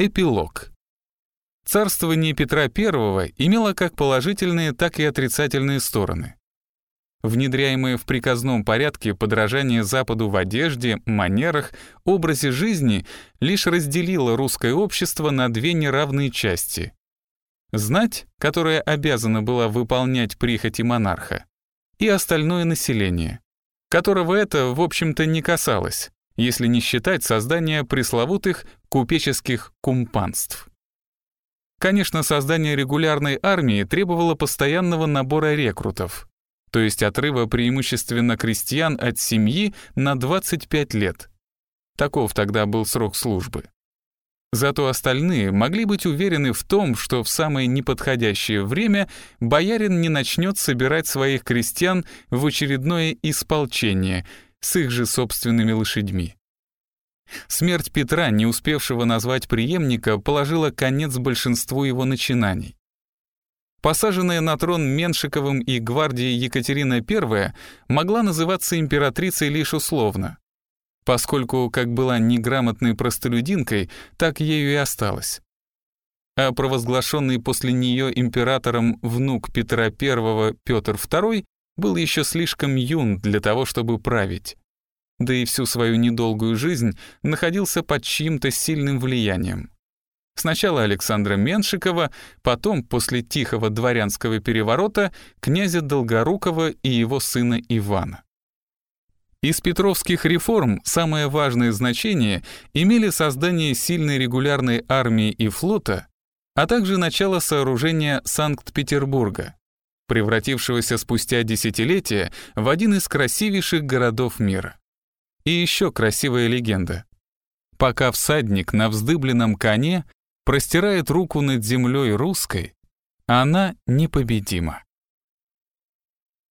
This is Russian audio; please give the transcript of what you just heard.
Эпилог. Царствование Петра I имело как положительные, так и отрицательные стороны. Внедряемое в приказном порядке подражание Западу в одежде, манерах, образе жизни лишь разделило русское общество на две неравные части. Знать, которая обязана была выполнять прихоти монарха, и остальное население, которого это, в общем-то, не касалось, если не считать создания пресловутых купеческих кумпанств. Конечно, создание регулярной армии требовало постоянного набора рекрутов, то есть отрыва преимущественно крестьян от семьи на 25 лет. Таков тогда был срок службы. Зато остальные могли быть уверены в том, что в самое неподходящее время боярин не начнет собирать своих крестьян в очередное исполчение с их же собственными лошадьми. Смерть Петра, не успевшего назвать преемника, положила конец большинству его начинаний. Посаженная на трон Меншиковым и гвардией Екатерина I могла называться императрицей лишь условно, поскольку как была неграмотной простолюдинкой, так ею и осталась. А провозглашенный после нее императором внук Петра I Петр II был еще слишком юн для того, чтобы править да и всю свою недолгую жизнь находился под чьим-то сильным влиянием. Сначала Александра Меншикова, потом, после тихого дворянского переворота, князя Долгорукова и его сына Ивана. Из петровских реформ самое важное значение имели создание сильной регулярной армии и флота, а также начало сооружения Санкт-Петербурга, превратившегося спустя десятилетия в один из красивейших городов мира. И еще красивая легенда. Пока всадник на вздыбленном коне простирает руку над землей русской, она непобедима.